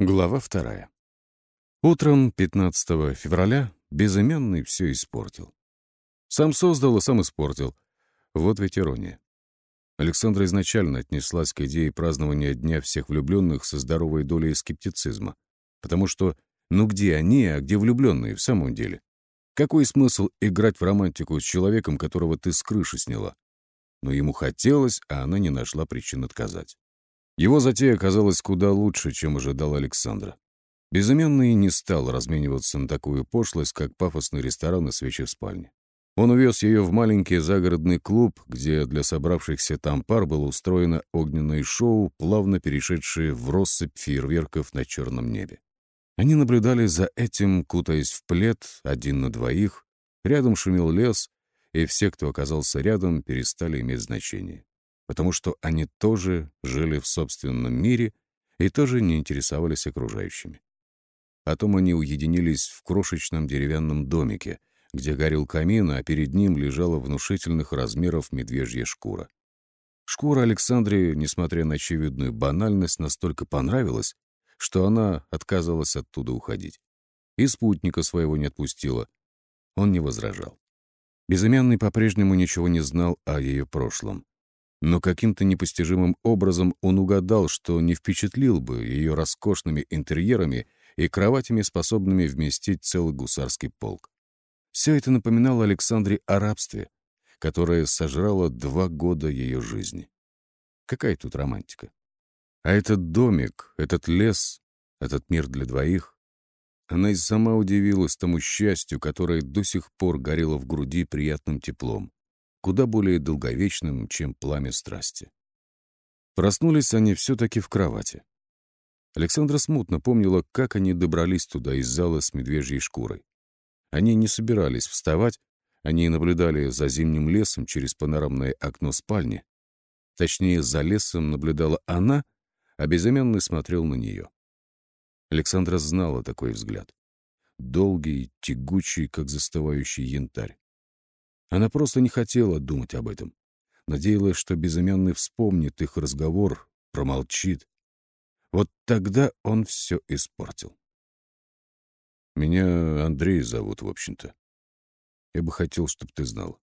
Глава вторая. Утром 15 февраля безымянный все испортил. Сам создал и сам испортил. Вот ведь ирония. Александра изначально отнеслась к идее празднования Дня всех влюбленных со здоровой долей скептицизма. Потому что, ну где они, а где влюбленные в самом деле? Какой смысл играть в романтику с человеком, которого ты с крыши сняла? Но ему хотелось, а она не нашла причин отказать. Его затея оказалась куда лучше, чем ожидал Александра. Безыменный не стал размениваться на такую пошлость, как пафосный ресторан и свечи в спальне. Он увез ее в маленький загородный клуб, где для собравшихся там пар было устроено огненное шоу, плавно перешедшее в россыпь фейерверков на черном небе. Они наблюдали за этим, кутаясь в плед, один на двоих. Рядом шумел лес, и все, кто оказался рядом, перестали иметь значение потому что они тоже жили в собственном мире и тоже не интересовались окружающими. Потом они уединились в крошечном деревянном домике, где горел камин, а перед ним лежала внушительных размеров медвежья шкура. Шкура Александре, несмотря на очевидную банальность, настолько понравилась, что она отказалась оттуда уходить. И спутника своего не отпустила. Он не возражал. Безымянный по-прежнему ничего не знал о ее прошлом но каким-то непостижимым образом он угадал, что не впечатлил бы ее роскошными интерьерами и кроватями, способными вместить целый гусарский полк. Все это напоминало Александре о рабстве, которое сожрало два года ее жизни. Какая тут романтика? А этот домик, этот лес, этот мир для двоих. Она и сама удивилась тому счастью, которое до сих пор горело в груди приятным теплом куда более долговечным, чем пламя страсти. Проснулись они все-таки в кровати. Александра смутно помнила, как они добрались туда из зала с медвежьей шкурой. Они не собирались вставать, они наблюдали за зимним лесом через панорамное окно спальни. Точнее, за лесом наблюдала она, а безымянный смотрел на нее. Александра знала такой взгляд. Долгий, тягучий, как застывающий янтарь. Она просто не хотела думать об этом. Надеялась, что безымянный вспомнит их разговор, промолчит. Вот тогда он все испортил. «Меня Андрей зовут, в общем-то. Я бы хотел, чтобы ты знал».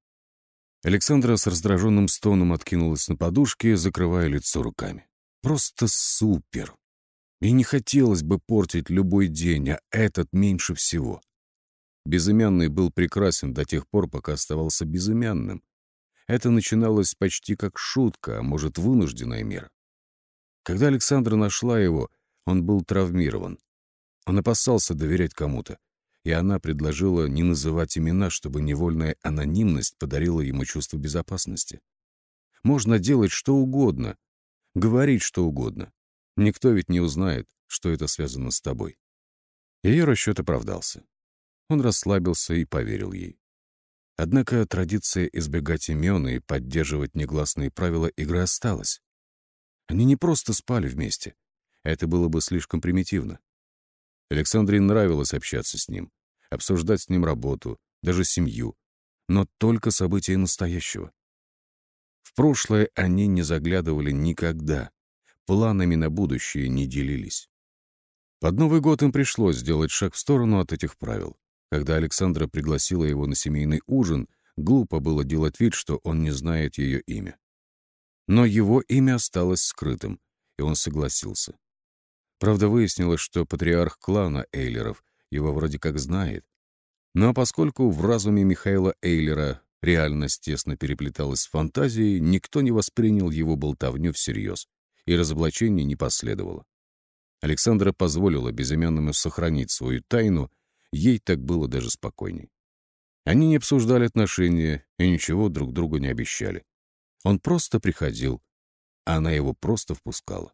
Александра с раздраженным стоном откинулась на подушке, закрывая лицо руками. «Просто супер! И не хотелось бы портить любой день, а этот меньше всего. Безымянный был прекрасен до тех пор, пока оставался безымянным. Это начиналось почти как шутка, а может, вынужденная мера. Когда Александра нашла его, он был травмирован. Он опасался доверять кому-то, и она предложила не называть имена, чтобы невольная анонимность подарила ему чувство безопасности. Можно делать что угодно, говорить что угодно. Никто ведь не узнает, что это связано с тобой. Ее расчет оправдался. Он расслабился и поверил ей. Однако традиция избегать имен и поддерживать негласные правила игры осталась. Они не просто спали вместе. Это было бы слишком примитивно. Александре нравилось общаться с ним, обсуждать с ним работу, даже семью, но только события настоящего. В прошлое они не заглядывали никогда, планами на будущее не делились. Под Новый год им пришлось сделать шаг в сторону от этих правил. Когда Александра пригласила его на семейный ужин, глупо было делать вид, что он не знает ее имя. Но его имя осталось скрытым, и он согласился. Правда, выяснилось, что патриарх клана Эйлеров его вроде как знает. Но поскольку в разуме Михаила Эйлера реальность тесно переплеталась с фантазией, никто не воспринял его болтовню всерьез, и разоблачение не последовало. Александра позволила безымянному сохранить свою тайну Ей так было даже спокойней. Они не обсуждали отношения и ничего друг другу не обещали. Он просто приходил, а она его просто впускала.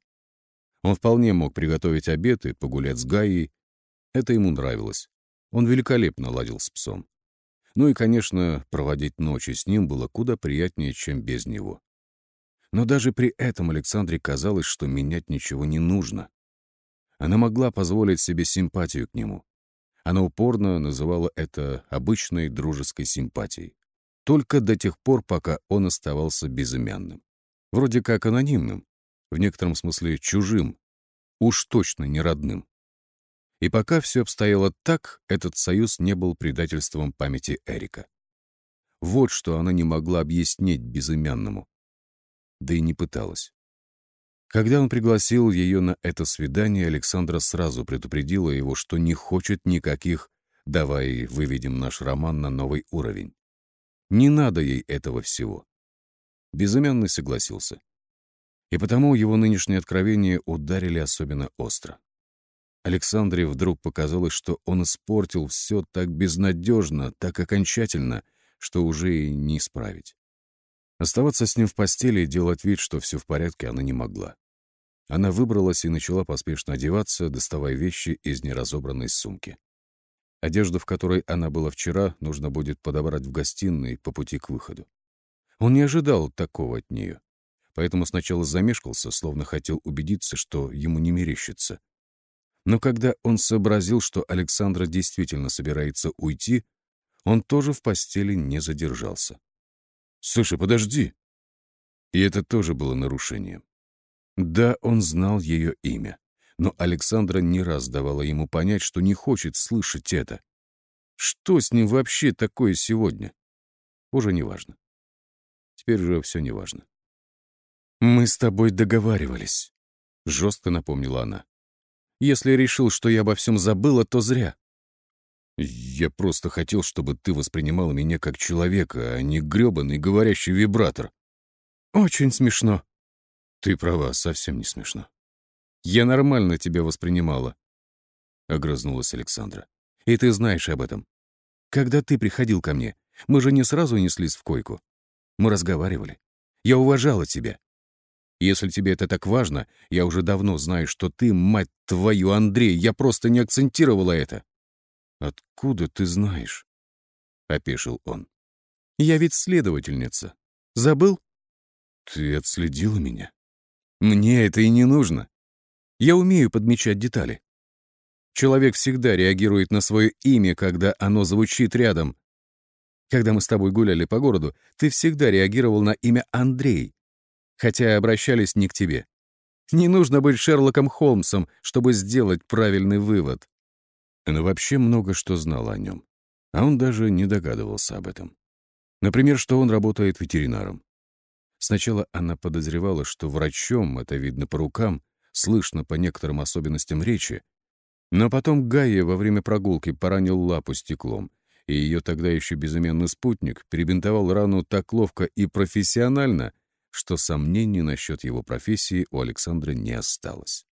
Он вполне мог приготовить обед и погулять с Гаей. Это ему нравилось. Он великолепно ладил с псом. Ну и, конечно, проводить ночи с ним было куда приятнее, чем без него. Но даже при этом Александре казалось, что менять ничего не нужно. Она могла позволить себе симпатию к нему, она упорно называла это обычной дружеской симпатией. Только до тех пор, пока он оставался безымянным. Вроде как анонимным, в некотором смысле чужим. уж точно не родным. И пока все обстояло так, этот союз не был предательством памяти Эрика. Вот что она не могла объяснить безымянному. Да и не пыталась. Когда он пригласил ее на это свидание, Александра сразу предупредила его, что не хочет никаких «давай выведем наш роман на новый уровень». Не надо ей этого всего. Безымянный согласился. И потому его нынешние откровения ударили особенно остро. Александре вдруг показалось, что он испортил все так безнадежно, так окончательно, что уже и не исправить. Оставаться с ним в постели и делать вид, что все в порядке, она не могла. Она выбралась и начала поспешно одеваться, доставая вещи из неразобранной сумки. Одежду, в которой она была вчера, нужно будет подобрать в гостиной по пути к выходу. Он не ожидал такого от нее, поэтому сначала замешкался, словно хотел убедиться, что ему не мерещится. Но когда он сообразил, что Александра действительно собирается уйти, он тоже в постели не задержался. «Слушай, подожди!» И это тоже было нарушением. Да, он знал ее имя, но Александра не раз давала ему понять, что не хочет слышать это. Что с ним вообще такое сегодня? Уже не важно. Теперь уже все не важно. «Мы с тобой договаривались», — жестко напомнила она. «Если решил, что я обо всем забыла, то зря. Я просто хотел, чтобы ты воспринимала меня как человека, а не грёбаный говорящий вибратор. Очень смешно. Ты права, совсем не смешно. Я нормально тебя воспринимала, — огрызнулась Александра. И ты знаешь об этом. Когда ты приходил ко мне, мы же не сразу неслись в койку. Мы разговаривали. Я уважала тебя. Если тебе это так важно, я уже давно знаю, что ты, мать твою, Андрей, я просто не акцентировала это. «Откуда ты знаешь?» — опешил он. «Я ведь следовательница. Забыл?» «Ты отследила меня?» «Мне это и не нужно. Я умею подмечать детали. Человек всегда реагирует на свое имя, когда оно звучит рядом. Когда мы с тобой гуляли по городу, ты всегда реагировал на имя Андрей, хотя обращались не к тебе. Не нужно быть Шерлоком Холмсом, чтобы сделать правильный вывод. Она вообще много что знала о нем, а он даже не догадывался об этом. Например, что он работает ветеринаром. Сначала она подозревала, что врачом, это видно по рукам, слышно по некоторым особенностям речи, но потом Гайя во время прогулки поранил лапу стеклом, и ее тогда еще безыменный спутник перебинтовал рану так ловко и профессионально, что сомнений насчет его профессии у Александра не осталось.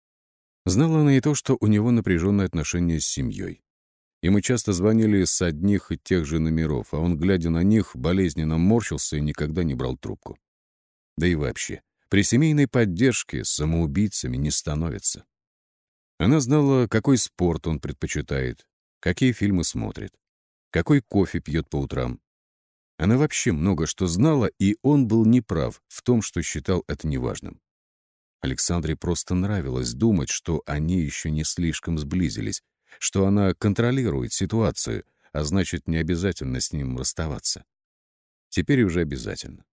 Знала она и то, что у него напряженные отношения с семьей. Ему часто звонили с одних и тех же номеров, а он, глядя на них, болезненно морщился и никогда не брал трубку. Да и вообще, при семейной поддержке самоубийцами не становятся. Она знала, какой спорт он предпочитает, какие фильмы смотрит, какой кофе пьет по утрам. Она вообще много что знала, и он был неправ в том, что считал это неважным. Александре просто нравилось думать, что они еще не слишком сблизились, что она контролирует ситуацию, а значит, не обязательно с ним расставаться. Теперь уже обязательно.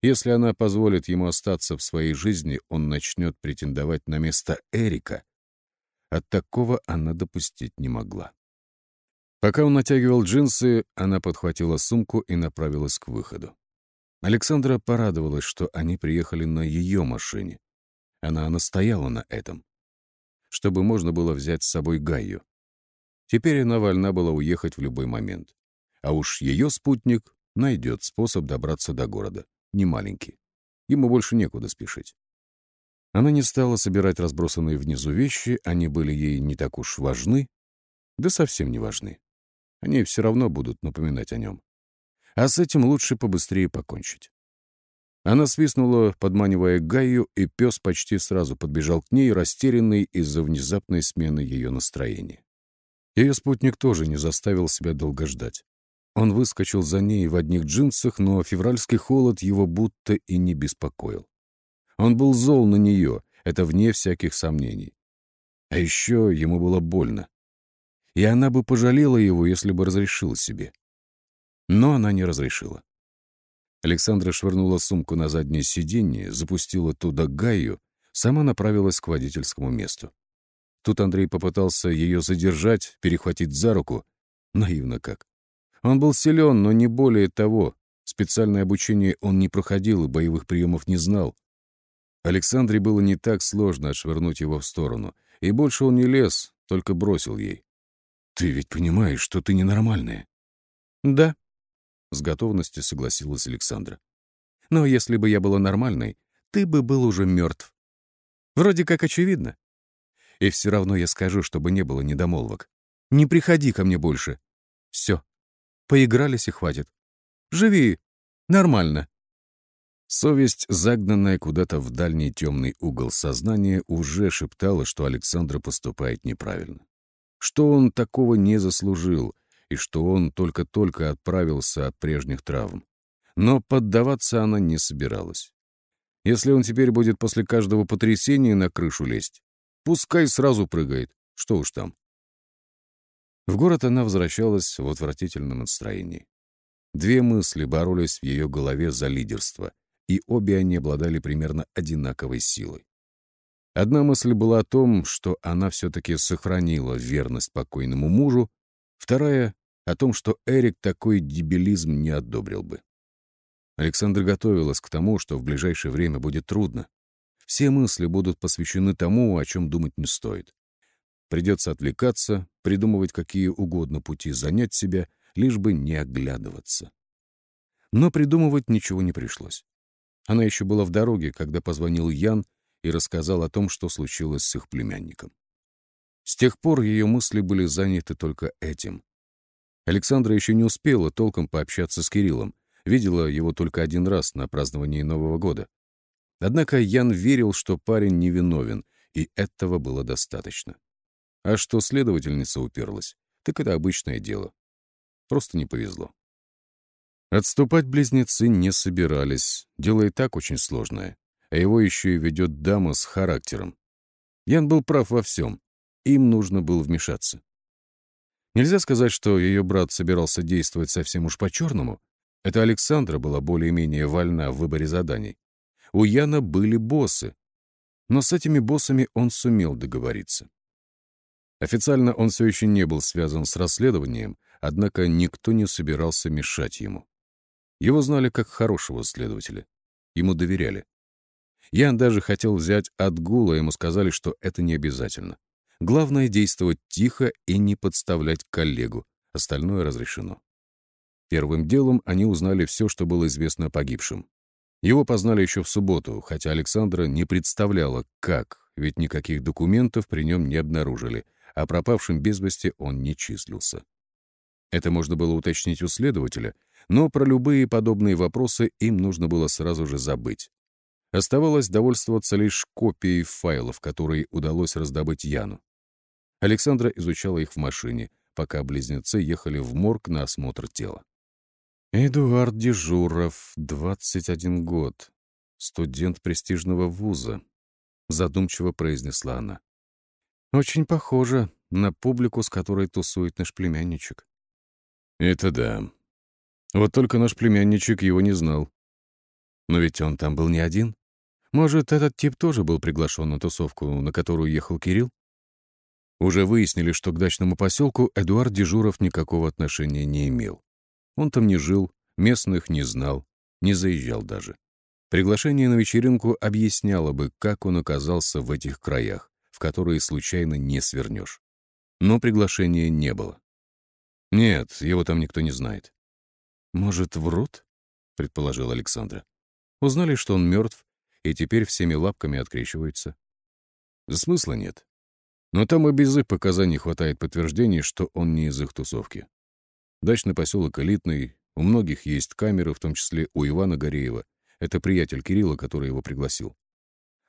Если она позволит ему остаться в своей жизни, он начнет претендовать на место Эрика. От такого она допустить не могла. Пока он натягивал джинсы, она подхватила сумку и направилась к выходу. Александра порадовалась, что они приехали на ее машине. Она настояла на этом. Чтобы можно было взять с собой Гайю. Теперь она вольна была уехать в любой момент. А уж ее спутник найдет способ добраться до города. Не маленький. Ему больше некуда спешить. Она не стала собирать разбросанные внизу вещи, они были ей не так уж важны, да совсем не важны. Они все равно будут напоминать о нем. А с этим лучше побыстрее покончить. Она свистнула, подманивая Гаю, и пес почти сразу подбежал к ней, растерянный из-за внезапной смены ее настроения. Ее спутник тоже не заставил себя долго ждать. Он выскочил за ней в одних джинсах, но февральский холод его будто и не беспокоил. Он был зол на нее, это вне всяких сомнений. А еще ему было больно. И она бы пожалела его, если бы разрешила себе. Но она не разрешила. Александра швырнула сумку на заднее сиденье, запустила туда Гаю, сама направилась к водительскому месту. Тут Андрей попытался ее задержать, перехватить за руку. Наивно как. Он был силен, но не более того. Специальное обучение он не проходил и боевых приемов не знал. Александре было не так сложно отшвырнуть его в сторону, и больше он не лез, только бросил ей. «Ты ведь понимаешь, что ты ненормальная?» «Да», — с готовностью согласилась Александра. «Но если бы я была нормальной, ты бы был уже мертв. Вроде как очевидно. И все равно я скажу, чтобы не было недомолвок. Не приходи ко мне больше. Все. Поигрались и хватит. Живи. Нормально. Совесть, загнанная куда-то в дальний темный угол сознания, уже шептала, что Александра поступает неправильно. Что он такого не заслужил, и что он только-только отправился от прежних травм. Но поддаваться она не собиралась. Если он теперь будет после каждого потрясения на крышу лезть, пускай сразу прыгает, что уж там. В город она возвращалась в отвратительном настроении. Две мысли боролись в ее голове за лидерство, и обе они обладали примерно одинаковой силой. Одна мысль была о том, что она все-таки сохранила верность покойному мужу, вторая — о том, что Эрик такой дебилизм не одобрил бы. Александр готовилась к тому, что в ближайшее время будет трудно. Все мысли будут посвящены тому, о чем думать не стоит. Придется отвлекаться, придумывать какие угодно пути занять себя, лишь бы не оглядываться. Но придумывать ничего не пришлось. Она еще была в дороге, когда позвонил Ян и рассказал о том, что случилось с их племянником. С тех пор ее мысли были заняты только этим. Александра еще не успела толком пообщаться с Кириллом, видела его только один раз на праздновании Нового года. Однако Ян верил, что парень невиновен, и этого было достаточно. А что следовательница уперлась, так это обычное дело. Просто не повезло. Отступать близнецы не собирались. Дело и так очень сложное. А его еще и ведет дама с характером. Ян был прав во всем. Им нужно было вмешаться. Нельзя сказать, что ее брат собирался действовать совсем уж по-черному. Это Александра была более-менее вольна в выборе заданий. У Яна были боссы. Но с этими боссами он сумел договориться. Официально он все еще не был связан с расследованием, однако никто не собирался мешать ему. Его знали как хорошего следователя. Ему доверяли. Ян даже хотел взять отгул, а ему сказали, что это не обязательно. Главное — действовать тихо и не подставлять коллегу. Остальное разрешено. Первым делом они узнали все, что было известно о погибшем. Его познали еще в субботу, хотя Александра не представляла, как, ведь никаких документов при нем не обнаружили, а пропавшим без вести он не числился. Это можно было уточнить у следователя, но про любые подобные вопросы им нужно было сразу же забыть. Оставалось довольствоваться лишь копией файлов, которые удалось раздобыть Яну. Александра изучала их в машине, пока близнецы ехали в морг на осмотр тела. Эдуард Дежуров, 21 год, студент престижного вуза, задумчиво произнесла она. Очень похоже на публику, с которой тусует наш племянничек. Это да. Вот только наш племянничек его не знал. Но ведь он там был не один. Может, этот тип тоже был приглашен на тусовку, на которую ехал Кирилл? Уже выяснили, что к дачному поселку Эдуард Дежуров никакого отношения не имел. Он там не жил, местных не знал, не заезжал даже. Приглашение на вечеринку объясняло бы, как он оказался в этих краях в которые случайно не свернешь. Но приглашения не было. Нет, его там никто не знает. «Может, врут?» — предположил Александра. Узнали, что он мертв, и теперь всеми лапками открещивается. Смысла нет. Но там и без их показаний хватает подтверждений, что он не из их тусовки. Дачный поселок элитный, у многих есть камеры, в том числе у Ивана Гореева. Это приятель Кирилла, который его пригласил.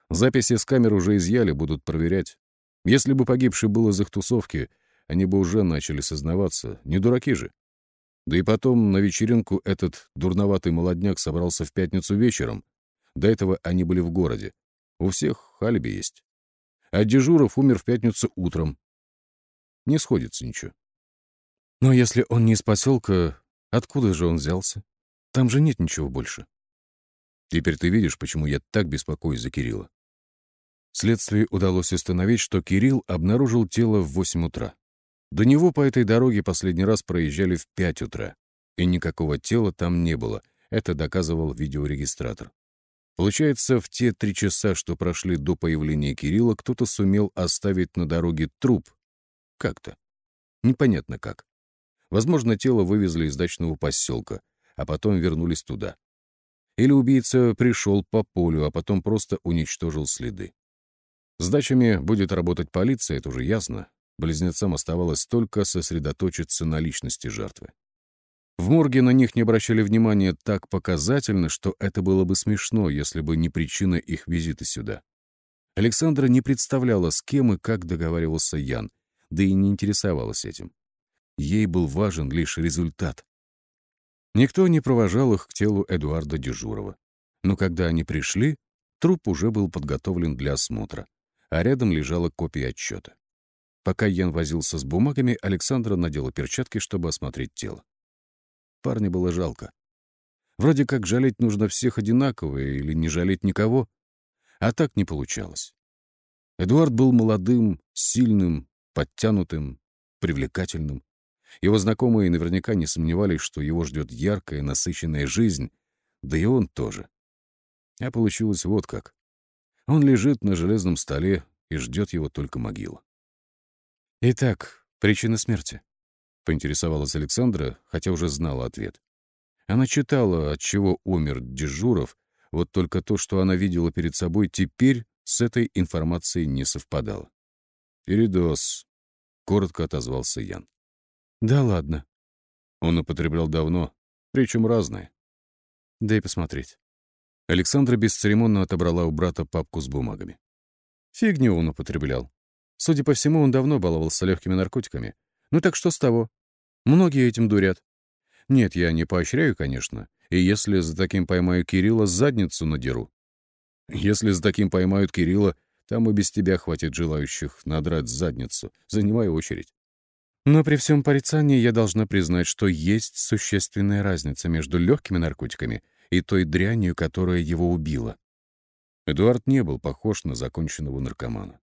Записи с камер уже изъяли, будут проверять. Если бы погибший был из их тусовки, они бы уже начали сознаваться. Не дураки же. Да и потом на вечеринку этот дурноватый молодняк собрался в пятницу вечером. До этого они были в городе. У всех алиби есть. А Дежуров умер в пятницу утром. Не сходится ничего. Но если он не из поселка, откуда же он взялся? Там же нет ничего больше. Теперь ты видишь, почему я так беспокоюсь за Кирилла. Следствию удалось установить, что Кирилл обнаружил тело в 8 утра. До него по этой дороге последний раз проезжали в 5 утра, и никакого тела там не было, это доказывал видеорегистратор. Получается, в те три часа, что прошли до появления Кирилла, кто-то сумел оставить на дороге труп. Как-то. Непонятно как. Возможно, тело вывезли из дачного поселка, а потом вернулись туда. Или убийца пришел по полю, а потом просто уничтожил следы. С дачами будет работать полиция, это уже ясно. Близнецам оставалось только сосредоточиться на личности жертвы. В морге на них не обращали внимания так показательно, что это было бы смешно, если бы не причина их визита сюда. Александра не представляла, с кем и как договаривался Ян, да и не интересовалась этим. Ей был важен лишь результат. Никто не провожал их к телу Эдуарда Дежурова. Но когда они пришли, труп уже был подготовлен для осмотра а рядом лежала копия отчета. Пока Ян возился с бумагами, Александра надела перчатки, чтобы осмотреть тело. Парня было жалко. Вроде как жалеть нужно всех одинаково или не жалеть никого, а так не получалось. Эдуард был молодым, сильным, подтянутым, привлекательным. Его знакомые наверняка не сомневались, что его ждет яркая, насыщенная жизнь, да и он тоже. А получилось вот как. Он лежит на железном столе, и ждет его только могила. «Итак, причина смерти», — поинтересовалась Александра, хотя уже знала ответ. Она читала, от чего умер Дежуров, вот только то, что она видела перед собой, теперь с этой информацией не совпадало. «Передоз», — коротко отозвался Ян. «Да ладно». Он употреблял давно, причем разное. Дай посмотреть. Александра бесцеремонно отобрала у брата папку с бумагами. Фигню он употреблял. Судя по всему, он давно баловался легкими наркотиками. Ну так что с того? Многие этим дурят. Нет, я не поощряю, конечно. И если за таким поймаю Кирилла, задницу надеру. Если за таким поймают Кирилла, там и без тебя хватит желающих надрать задницу. Занимай очередь. Но при всем порицании я должна признать, что есть существенная разница между легкими наркотиками — и той дрянью, которая его убила. Эдуард не был похож на законченного наркомана.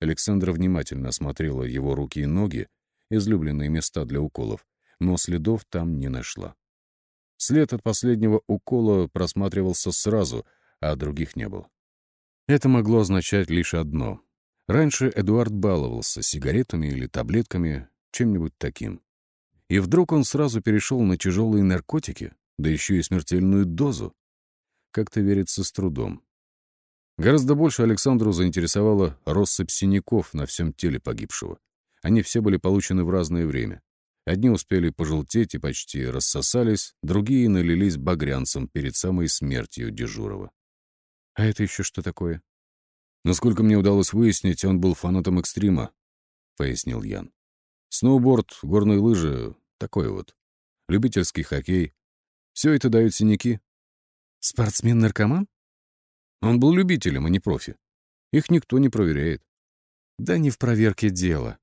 Александра внимательно осмотрела его руки и ноги, излюбленные места для уколов, но следов там не нашла. След от последнего укола просматривался сразу, а других не было. Это могло означать лишь одно. Раньше Эдуард баловался сигаретами или таблетками, чем-нибудь таким. И вдруг он сразу перешел на тяжелые наркотики, да еще и смертельную дозу. Как-то верится с трудом. Гораздо больше Александру заинтересовала россыпь синяков на всем теле погибшего. Они все были получены в разное время. Одни успели пожелтеть и почти рассосались, другие налились багрянцем перед самой смертью Дежурова. А это еще что такое? Насколько мне удалось выяснить, он был фанатом экстрима, — пояснил Ян. Сноуборд, горные лыжи — такой вот. Любительский хоккей, все это дают синяки. Спортсмен-наркоман? Он был любителем, а не профи. Их никто не проверяет. Да не в проверке дело.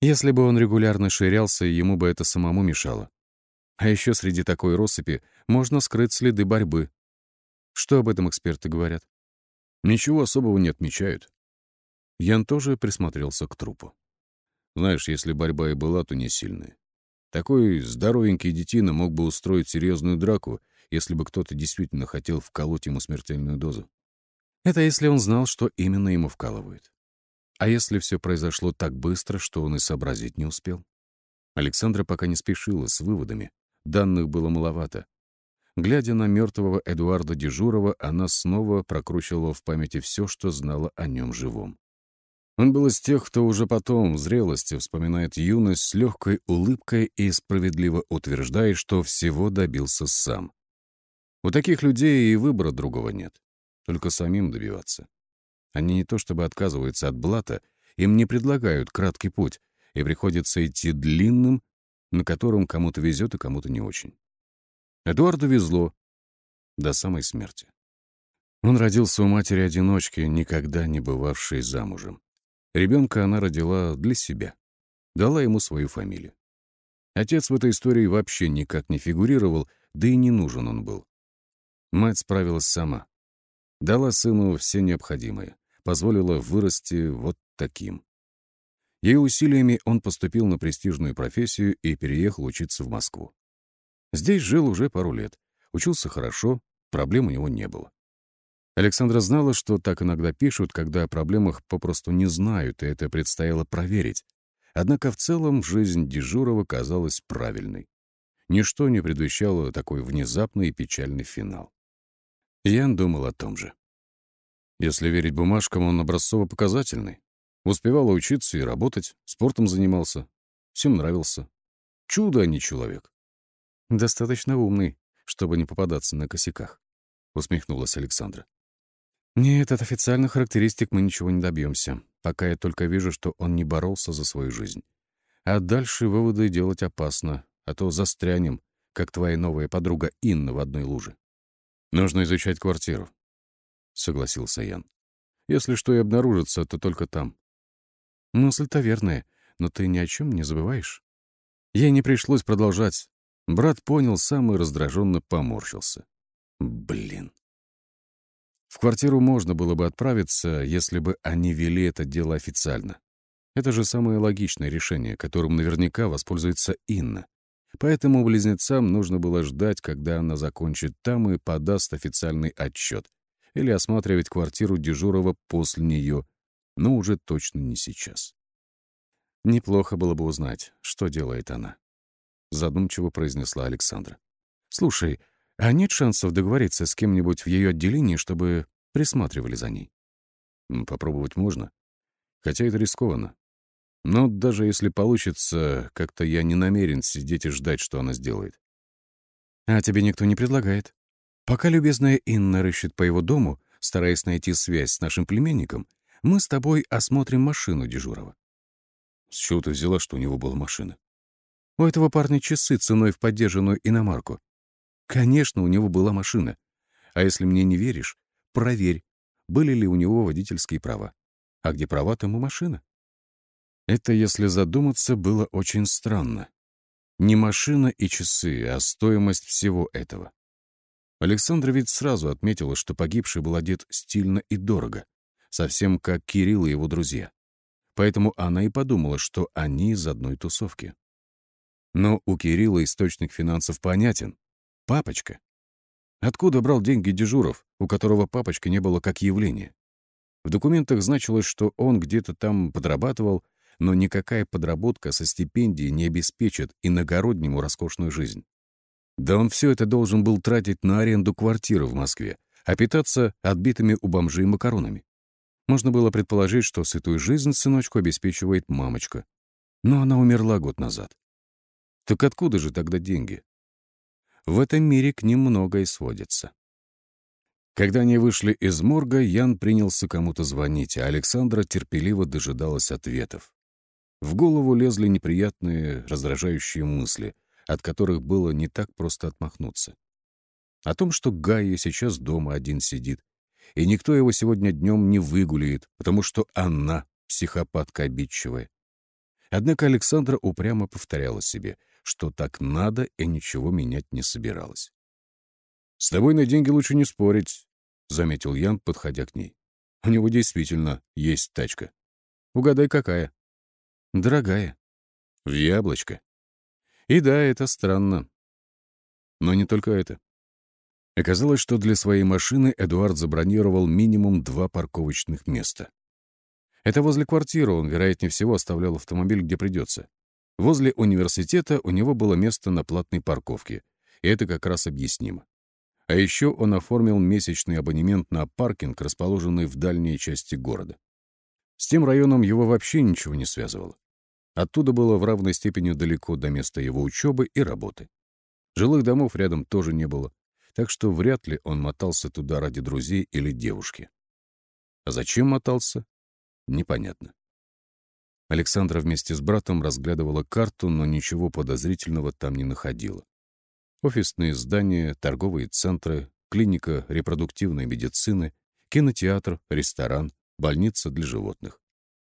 Если бы он регулярно ширялся, ему бы это самому мешало. А еще среди такой россыпи можно скрыть следы борьбы. Что об этом эксперты говорят? Ничего особого не отмечают. Ян тоже присмотрелся к трупу. Знаешь, если борьба и была, то не сильная. Такой здоровенький детина мог бы устроить серьезную драку, если бы кто-то действительно хотел вколоть ему смертельную дозу. Это если он знал, что именно ему вкалывают. А если все произошло так быстро, что он и сообразить не успел? Александра пока не спешила с выводами. Данных было маловато. Глядя на мертвого Эдуарда Дежурова, она снова прокручивала в памяти все, что знала о нем живом. Он был из тех, кто уже потом, в зрелости, вспоминает юность с легкой улыбкой и справедливо утверждает, что всего добился сам. У таких людей и выбора другого нет. Только самим добиваться. Они не то чтобы отказываются от блата, им не предлагают краткий путь, и приходится идти длинным, на котором кому-то везет и кому-то не очень. Эдуарду везло до самой смерти. Он родился у матери-одиночки, никогда не бывавшей замужем. Ребенка она родила для себя. Дала ему свою фамилию. Отец в этой истории вообще никак не фигурировал, да и не нужен он был. Мать справилась сама. Дала сыну все необходимое. Позволила вырасти вот таким. Ее усилиями он поступил на престижную профессию и переехал учиться в Москву. Здесь жил уже пару лет, учился хорошо, проблем у него не было. Александра знала, что так иногда пишут, когда о проблемах попросту не знают, и это предстояло проверить. Однако в целом жизнь Дежурова казалась правильной. Ничто не предвещало такой внезапный и печальный финал. Ян думал о том же. Если верить бумажкам, он образцово-показательный. Успевал учиться и работать, спортом занимался. Всем нравился. Чудо, а не человек. Достаточно умный, чтобы не попадаться на косяках, — усмехнулась Александра. Нет, от официальных характеристик мы ничего не добьемся, пока я только вижу, что он не боролся за свою жизнь. А дальше выводы делать опасно, а то застрянем, как твоя новая подруга Инна в одной луже. Нужно изучать квартиру, — согласился Ян. Если что и обнаружится, то только там. Мысль-то верная, но ты ни о чем не забываешь. Ей не пришлось продолжать. Брат понял сам и раздраженно поморщился. Блин. В квартиру можно было бы отправиться, если бы они вели это дело официально. Это же самое логичное решение, которым наверняка воспользуется Инна. Поэтому близнецам нужно было ждать, когда она закончит там и подаст официальный отчет, или осматривать квартиру дежурого после нее, но уже точно не сейчас. Неплохо было бы узнать, что делает она. Задумчиво произнесла Александра. «Слушай, а нет шансов договориться с кем-нибудь в ее отделении, чтобы присматривали за ней? Попробовать можно. Хотя это рискованно. Но даже если получится, как-то я не намерен сидеть и ждать, что она сделает. А тебе никто не предлагает? Пока любезная Инна рыщет по его дому, стараясь найти связь с нашим племенником, мы с тобой осмотрим машину Дежурова. С чего ты взяла, что у него была машина? У этого парня часы ценой в поддержанную иномарку. Конечно, у него была машина. А если мне не веришь, проверь, были ли у него водительские права. А где права, там и машина. Это, если задуматься, было очень странно. Не машина и часы, а стоимость всего этого. Александра ведь сразу отметила, что погибший был одет стильно и дорого, совсем как Кирилл и его друзья. Поэтому она и подумала, что они из одной тусовки. Но у Кирилла источник финансов понятен. Папочка. Откуда брал деньги Дежуров, у которого папочка не было как явления? В документах значилось, что он где-то там подрабатывал, но никакая подработка со стипендией не обеспечит иногороднему роскошную жизнь. Да он все это должен был тратить на аренду квартиры в Москве, а питаться отбитыми у бомжей макаронами. Можно было предположить, что сытую жизнь сыночку обеспечивает мамочка. Но она умерла год назад. Так откуда же тогда деньги? В этом мире к ним многое сводится. Когда они вышли из морга, Ян принялся кому-то звонить, а Александра терпеливо дожидалась ответов. В голову лезли неприятные, раздражающие мысли, от которых было не так просто отмахнуться. О том, что Гайя сейчас дома один сидит, и никто его сегодня днем не выгуляет, потому что она психопатка обидчивая. Однако Александра упрямо повторяла себе — что так надо и ничего менять не собиралась. «С тобой на деньги лучше не спорить», — заметил Ян, подходя к ней. «У него действительно есть тачка. Угадай, какая?» «Дорогая». «В яблочко». И да, это странно. Но не только это. Оказалось, что для своей машины Эдуард забронировал минимум два парковочных места. Это возле квартиры он, вероятнее всего, оставлял автомобиль, где придется. Возле университета у него было место на платной парковке, и это как раз объяснимо. А еще он оформил месячный абонемент на паркинг, расположенный в дальней части города. С тем районом его вообще ничего не связывало. Оттуда было в равной степени далеко до места его учебы и работы. Жилых домов рядом тоже не было, так что вряд ли он мотался туда ради друзей или девушки. А зачем мотался? Непонятно. Александра вместе с братом разглядывала карту, но ничего подозрительного там не находила. Офисные здания, торговые центры, клиника репродуктивной медицины, кинотеатр, ресторан, больница для животных.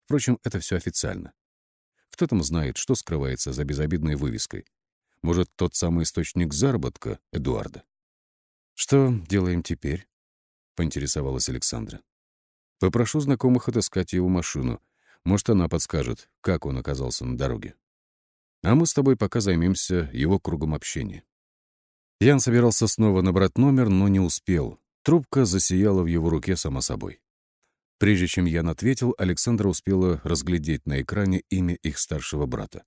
Впрочем, это все официально. Кто там знает, что скрывается за безобидной вывеской? Может, тот самый источник заработка Эдуарда? «Что делаем теперь?» — поинтересовалась Александра. Попрошу знакомых отыскать его машину. Может, она подскажет, как он оказался на дороге. А мы с тобой пока займемся его кругом общения. Ян собирался снова набрать номер, но не успел. Трубка засияла в его руке само собой. Прежде чем Ян ответил, Александра успела разглядеть на экране имя их старшего брата.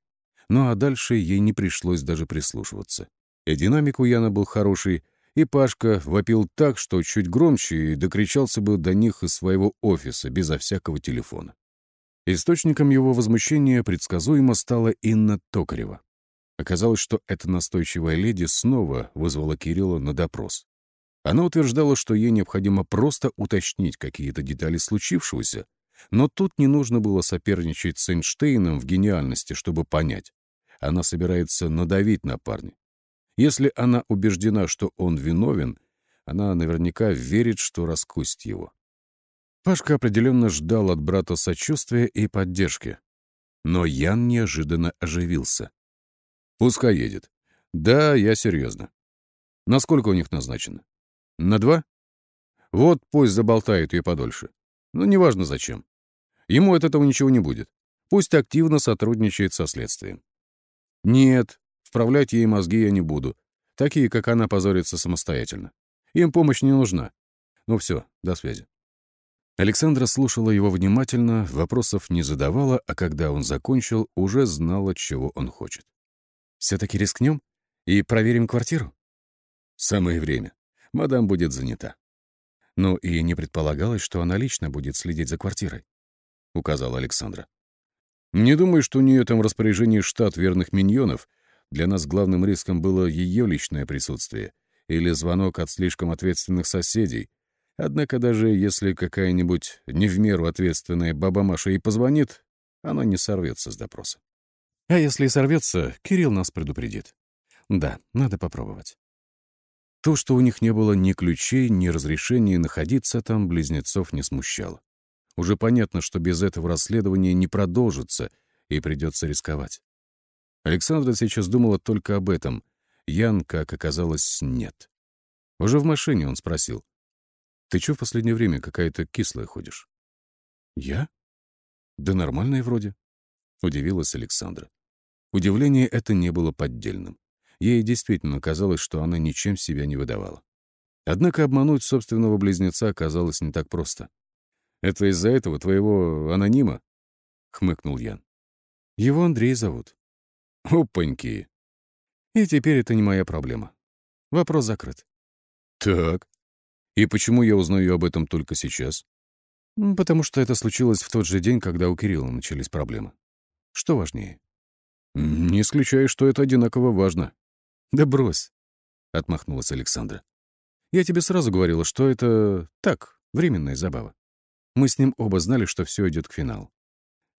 Ну а дальше ей не пришлось даже прислушиваться. И динамик у Яна был хороший, и Пашка вопил так, что чуть громче и докричался бы до них из своего офиса, безо всякого телефона. Источником его возмущения предсказуемо стала Инна Токарева. Оказалось, что эта настойчивая леди снова вызвала Кирилла на допрос. Она утверждала, что ей необходимо просто уточнить какие-то детали случившегося, но тут не нужно было соперничать с Эйнштейном в гениальности, чтобы понять. Она собирается надавить на парня. Если она убеждена, что он виновен, она наверняка верит, что раскусит его. Пашка определенно ждал от брата сочувствия и поддержки. Но Ян неожиданно оживился. «Пускай едет. Да, я серьезно. Насколько у них назначено? На два? Вот пусть заболтает ее подольше. Ну, неважно зачем. Ему от этого ничего не будет. Пусть активно сотрудничает со следствием. Нет, Вправлять ей мозги я не буду. Такие, как она, позорятся самостоятельно. Им помощь не нужна. Ну все, до связи. Александра слушала его внимательно, вопросов не задавала, а когда он закончил, уже знала, чего он хочет. «Все-таки рискнем и проверим квартиру?» «Самое время. Мадам будет занята». «Ну и не предполагалось, что она лично будет следить за квартирой», — указала Александра. «Не думаю, что у нее там в распоряжении штат верных миньонов — для нас главным риском было ее личное присутствие или звонок от слишком ответственных соседей. Однако даже если какая-нибудь не в меру ответственная баба Маша и позвонит, она не сорвется с допроса. А если и сорвется, Кирилл нас предупредит. Да, надо попробовать. То, что у них не было ни ключей, ни разрешения находиться там, близнецов не смущало. Уже понятно, что без этого расследование не продолжится, и придется рисковать. Александра сейчас думала только об этом. Ян, как оказалось, нет. Уже в машине он спросил. «Ты чё в последнее время какая-то кислая ходишь?» «Я? Да нормальная вроде», — удивилась Александра. Удивление это не было поддельным. Ей действительно казалось, что она ничем себя не выдавала. Однако обмануть собственного близнеца оказалось не так просто. «Это из-за этого твоего анонима?» — хмыкнул Ян. «Его Андрей зовут. Опаньки. И теперь это не моя проблема. Вопрос закрыт. Так. И почему я узнаю об этом только сейчас? Потому что это случилось в тот же день, когда у Кирилла начались проблемы. Что важнее? Не исключаю, что это одинаково важно. Да брось, — отмахнулась Александра. Я тебе сразу говорила, что это так, временная забава. Мы с ним оба знали, что все идет к финалу.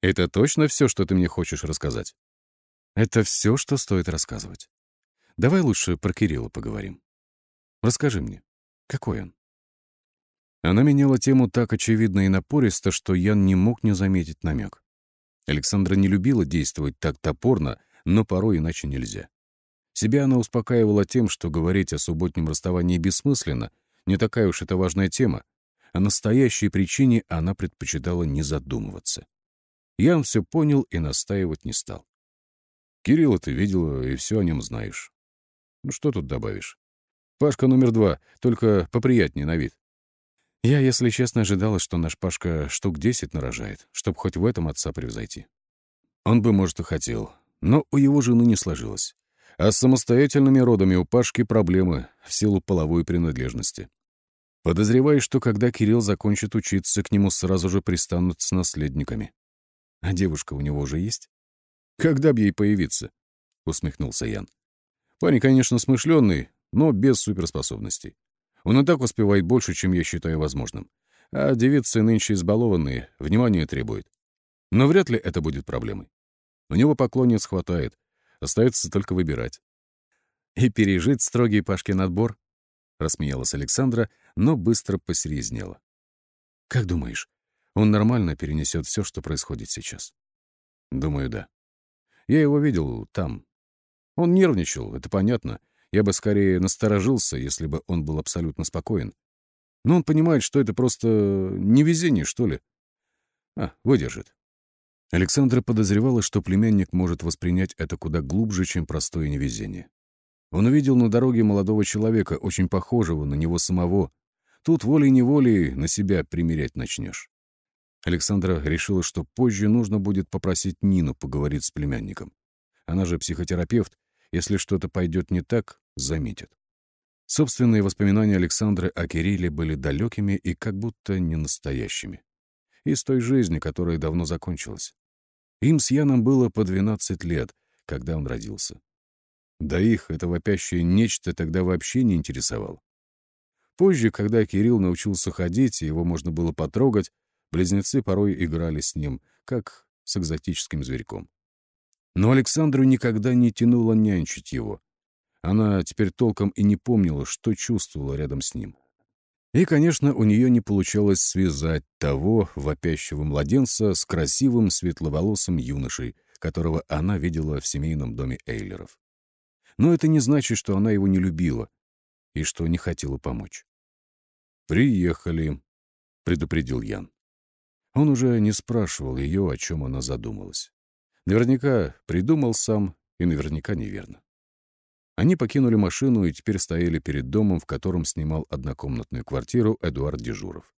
Это точно все, что ты мне хочешь рассказать? Это все, что стоит рассказывать. Давай лучше про Кирилла поговорим. Расскажи мне, какой он? Она меняла тему так очевидно и напористо, что Ян не мог не заметить намек. Александра не любила действовать так топорно, но порой иначе нельзя. Себя она успокаивала тем, что говорить о субботнем расставании бессмысленно, не такая уж это важная тема. О настоящей причине она предпочитала не задумываться. Ян все понял и настаивать не стал. Кирилла ты видела и все о нем знаешь. Ну что тут добавишь? Пашка номер два, только поприятнее на вид. Я, если честно, ожидала, что наш Пашка штук десять нарожает, чтобы хоть в этом отца превзойти. Он бы, может, и хотел, но у его жены не сложилось. А с самостоятельными родами у Пашки проблемы в силу половой принадлежности. Подозреваю, что когда Кирилл закончит учиться, к нему сразу же пристанут с наследниками. А девушка у него уже есть? Когда б ей появиться? Усмехнулся Ян. Парень, конечно, смышленый, но без суперспособностей. Он и так успевает больше, чем я считаю возможным. А девицы нынче избалованные, внимания требуют. Но вряд ли это будет проблемой. У него поклонниц хватает. Остается только выбирать. «И пережить строгий Пашкин отбор?» — рассмеялась Александра, но быстро посерьезнела. «Как думаешь, он нормально перенесет все, что происходит сейчас?» «Думаю, да. Я его видел там. Он нервничал, это понятно. Я бы скорее насторожился, если бы он был абсолютно спокоен. Но он понимает, что это просто невезение, что ли. А, выдержит. Александра подозревала, что племянник может воспринять это куда глубже, чем простое невезение. Он увидел на дороге молодого человека, очень похожего на него самого. Тут волей-неволей на себя примерять начнешь. Александра решила, что позже нужно будет попросить Нину поговорить с племянником. Она же психотерапевт, если что-то пойдет не так, заметит. Собственные воспоминания Александры о Кирилле были далекими и как будто не настоящими. Из той жизни, которая давно закончилась. Им с Яном было по 12 лет, когда он родился. Да их это вопящее нечто тогда вообще не интересовало. Позже, когда Кирилл научился ходить, и его можно было потрогать, близнецы порой играли с ним, как с экзотическим зверьком. Но Александру никогда не тянуло нянчить его, она теперь толком и не помнила, что чувствовала рядом с ним. И, конечно, у нее не получалось связать того вопящего младенца с красивым светловолосым юношей, которого она видела в семейном доме Эйлеров. Но это не значит, что она его не любила и что не хотела помочь. «Приехали», — предупредил Ян. Он уже не спрашивал ее, о чем она задумалась. Наверняка придумал сам и наверняка неверно. Они покинули машину и теперь стояли перед домом, в котором снимал однокомнатную квартиру Эдуард Дежуров.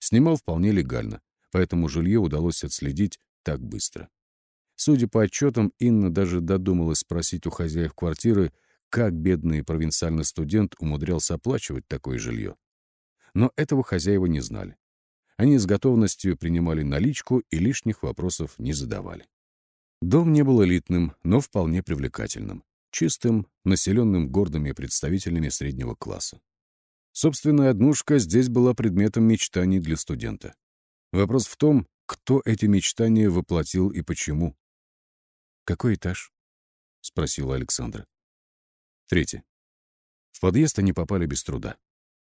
Снимал вполне легально, поэтому жилье удалось отследить так быстро. Судя по отчетам, Инна даже додумалась спросить у хозяев квартиры, как бедный провинциальный студент умудрялся оплачивать такое жилье. Но этого хозяева не знали. Они с готовностью принимали наличку и лишних вопросов не задавали. Дом не был элитным, но вполне привлекательным чистым, населенным гордыми представителями среднего класса. Собственная однушка здесь была предметом мечтаний для студента. Вопрос в том, кто эти мечтания воплотил и почему. «Какой этаж?» — спросила Александра. Третий. В подъезд они попали без труда.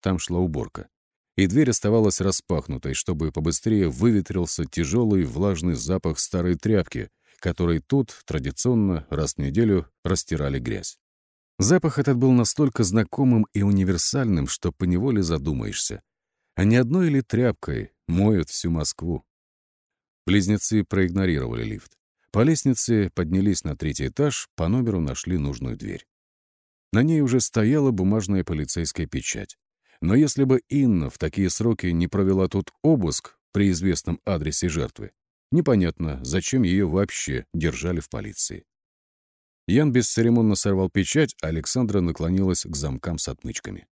Там шла уборка. И дверь оставалась распахнутой, чтобы побыстрее выветрился тяжелый влажный запах старой тряпки, которой тут традиционно раз в неделю растирали грязь. Запах этот был настолько знакомым и универсальным, что поневоле задумаешься, а не одной ли тряпкой моют всю Москву. Близнецы проигнорировали лифт. По лестнице поднялись на третий этаж, по номеру нашли нужную дверь. На ней уже стояла бумажная полицейская печать. Но если бы Инна в такие сроки не провела тут обыск при известном адресе жертвы, Непонятно, зачем ее вообще держали в полиции. Ян бесцеремонно сорвал печать, а Александра наклонилась к замкам с отмычками.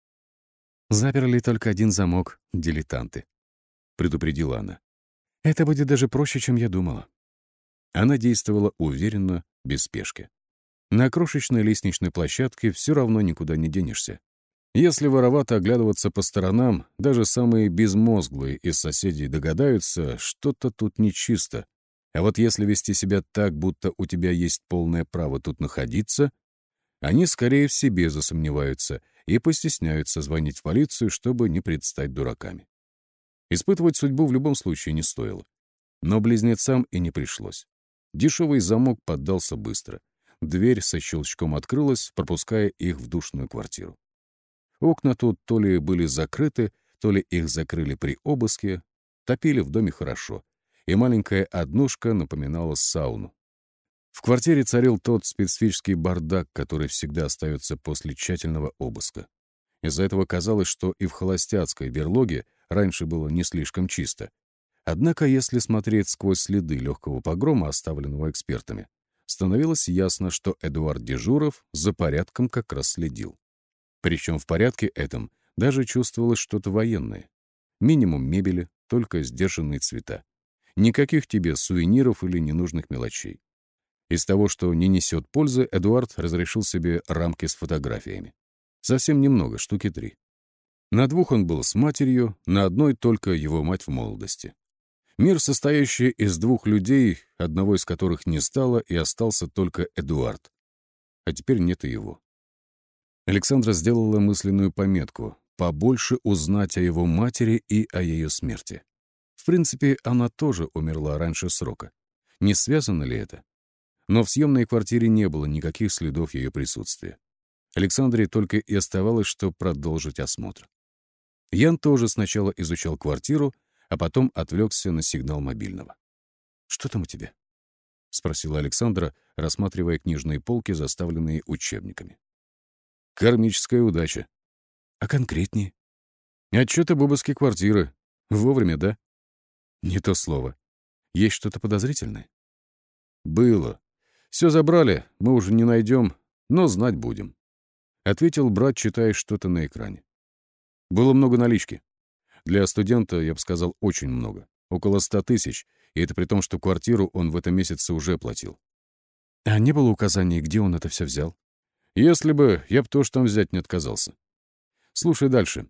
«Заперли только один замок, дилетанты», — предупредила она. «Это будет даже проще, чем я думала». Она действовала уверенно, без спешки. На крошечной лестничной площадке все равно никуда не денешься. Если воровато оглядываться по сторонам, даже самые безмозглые из соседей догадаются, что-то тут нечисто. А вот если вести себя так, будто у тебя есть полное право тут находиться, они скорее в себе засомневаются и постесняются звонить в полицию, чтобы не предстать дураками. Испытывать судьбу в любом случае не стоило. Но близнецам и не пришлось. Дешевый замок поддался быстро. Дверь со щелчком открылась, пропуская их в душную квартиру. Окна тут то ли были закрыты, то ли их закрыли при обыске. Топили в доме хорошо, и маленькая однушка напоминала сауну. В квартире царил тот специфический бардак, который всегда остается после тщательного обыска. Из-за этого казалось, что и в холостяцкой берлоге раньше было не слишком чисто. Однако, если смотреть сквозь следы легкого погрома, оставленного экспертами, становилось ясно, что Эдуард Дежуров за порядком как раз следил. Причем в порядке этом даже чувствовалось что-то военное. Минимум мебели, только сдержанные цвета. Никаких тебе сувениров или ненужных мелочей. Из того, что не несет пользы, Эдуард разрешил себе рамки с фотографиями. Совсем немного, штуки три. На двух он был с матерью, на одной только его мать в молодости. Мир, состоящий из двух людей, одного из которых не стало, и остался только Эдуард. А теперь нет и его. Александра сделала мысленную пометку «побольше узнать о его матери и о ее смерти». В принципе, она тоже умерла раньше срока. Не связано ли это? Но в съемной квартире не было никаких следов ее присутствия. Александре только и оставалось, что продолжить осмотр. Ян тоже сначала изучал квартиру, а потом отвлекся на сигнал мобильного. «Что там у тебя?» — спросила Александра, рассматривая книжные полки, заставленные учебниками. «Кармическая удача». «А конкретнее?» «Отчет об обыске квартиры. Вовремя, да?» «Не то слово. Есть что-то подозрительное?» «Было. Все забрали, мы уже не найдем, но знать будем», — ответил брат, читая что-то на экране. «Было много налички. Для студента, я бы сказал, очень много. Около ста тысяч, и это при том, что квартиру он в этом месяце уже платил. А не было указаний, где он это все взял? Если бы, я бы тоже там взять не отказался. Слушай дальше.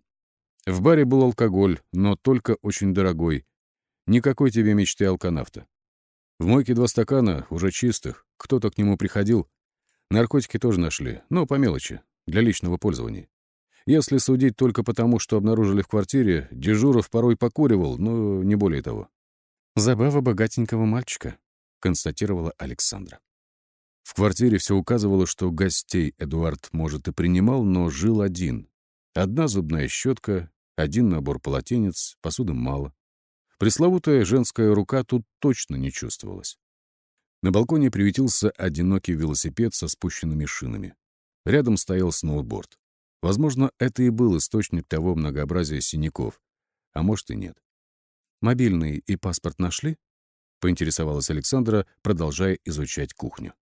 В баре был алкоголь, но только очень дорогой. Никакой тебе мечты алканавта. В мойке два стакана, уже чистых. Кто-то к нему приходил. Наркотики тоже нашли, но по мелочи, для личного пользования. Если судить только потому, что обнаружили в квартире, Дежуров порой покуривал, но не более того. «Забава богатенького мальчика», — констатировала Александра. В квартире все указывало, что гостей Эдуард, может, и принимал, но жил один. Одна зубная щетка, один набор полотенец, посуды мало. Пресловутая женская рука тут точно не чувствовалась. На балконе приветился одинокий велосипед со спущенными шинами. Рядом стоял сноуборд. Возможно, это и был источник того многообразия синяков, а может и нет. «Мобильный и паспорт нашли?» — поинтересовалась Александра, продолжая изучать кухню.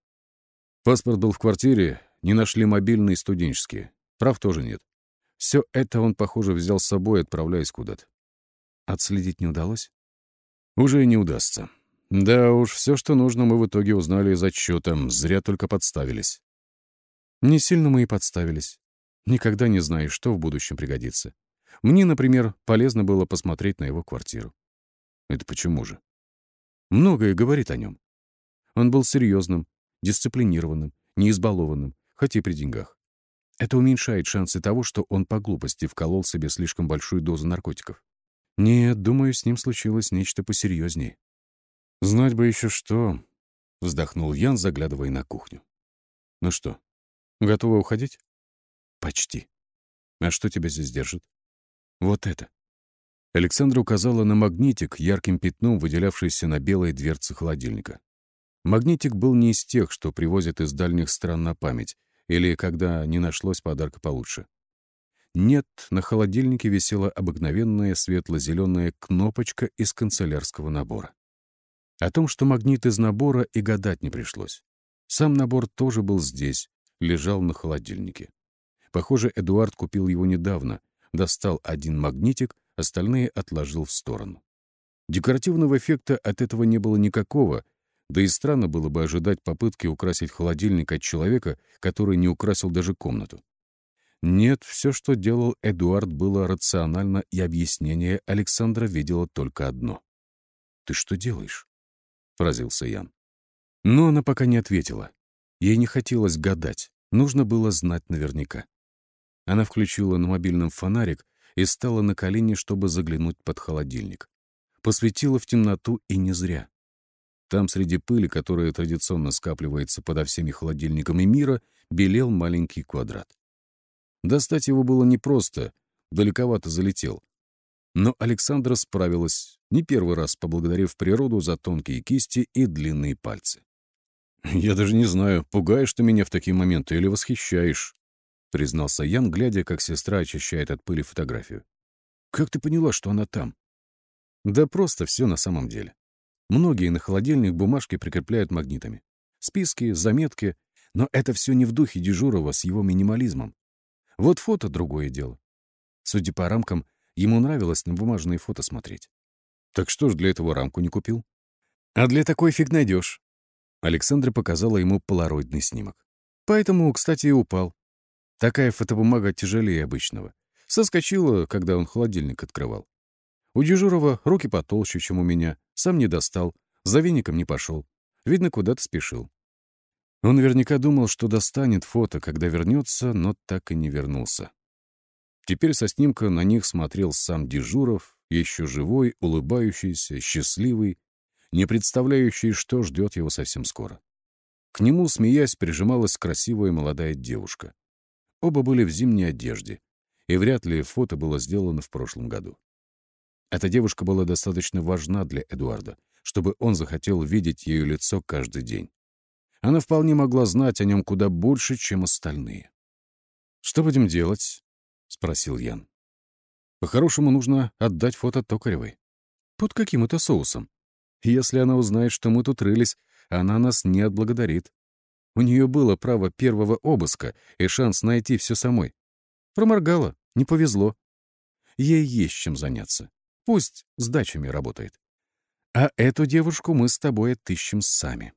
Паспорт был в квартире, не нашли мобильный и студенческие. Прав тоже нет. Все это он, похоже, взял с собой, отправляясь куда-то. Отследить не удалось? Уже и не удастся. Да уж, все, что нужно, мы в итоге узнали из отчета. Зря только подставились. Не сильно мы и подставились. Никогда не знаешь, что в будущем пригодится. Мне, например, полезно было посмотреть на его квартиру. Это почему же? Многое говорит о нем. Он был серьезным, дисциплинированным, неизбалованным, хоть и при деньгах. Это уменьшает шансы того, что он по глупости вколол себе слишком большую дозу наркотиков. Нет, думаю, с ним случилось нечто посерьезнее. Знать бы еще что, — вздохнул Ян, заглядывая на кухню. Ну что, готова уходить? Почти. А что тебя здесь держит? Вот это. Александра указала на магнитик, ярким пятном, выделявшийся на белой дверце холодильника. Магнитик был не из тех, что привозят из дальних стран на память, или когда не нашлось подарка получше. Нет, на холодильнике висела обыкновенная светло-зеленая кнопочка из канцелярского набора. О том, что магнит из набора, и гадать не пришлось. Сам набор тоже был здесь, лежал на холодильнике. Похоже, Эдуард купил его недавно, достал один магнитик, остальные отложил в сторону. Декоративного эффекта от этого не было никакого, да и странно было бы ожидать попытки украсить холодильник от человека, который не украсил даже комнату. Нет, все, что делал Эдуард, было рационально, и объяснение Александра видела только одно. «Ты что делаешь?» — поразился Ян. Но она пока не ответила. Ей не хотелось гадать, нужно было знать наверняка. Она включила на мобильном фонарик и стала на колени, чтобы заглянуть под холодильник. Посветила в темноту и не зря. Там, среди пыли, которая традиционно скапливается подо всеми холодильниками мира, белел маленький квадрат. Достать его было непросто, далековато залетел. Но Александра справилась, не первый раз поблагодарив природу за тонкие кисти и длинные пальцы. «Я даже не знаю, пугаешь ты меня в такие моменты или восхищаешь?» признался Ян, глядя, как сестра очищает от пыли фотографию. «Как ты поняла, что она там?» «Да просто все на самом деле. Многие на холодильник бумажки прикрепляют магнитами. Списки, заметки, но это все не в духе Дежурова с его минимализмом. Вот фото — другое дело. Судя по рамкам, ему нравилось на бумажные фото смотреть. Так что ж для этого рамку не купил? А для такой фиг найдешь. Александра показала ему полароидный снимок. Поэтому, кстати, и упал. Такая фотобумага тяжелее обычного. Соскочила, когда он холодильник открывал. У дежурова руки потолще, чем у меня. Сам не достал. За веником не пошел. Видно, куда-то спешил. Он наверняка думал, что достанет фото, когда вернется, но так и не вернулся. Теперь со снимка на них смотрел сам Дежуров, еще живой, улыбающийся, счастливый, не представляющий, что ждет его совсем скоро. К нему, смеясь, прижималась красивая молодая девушка. Оба были в зимней одежде, и вряд ли фото было сделано в прошлом году. Эта девушка была достаточно важна для Эдуарда, чтобы он захотел видеть ее лицо каждый день. Она вполне могла знать о нем куда больше, чем остальные. «Что будем делать?» — спросил Ян. «По-хорошему нужно отдать фото Токаревой. Под каким это соусом? Если она узнает, что мы тут рылись, она нас не отблагодарит. У нее было право первого обыска и шанс найти все самой. Проморгала, не повезло. Ей есть чем заняться. Пусть с дачами работает. А эту девушку мы с тобой отыщем сами.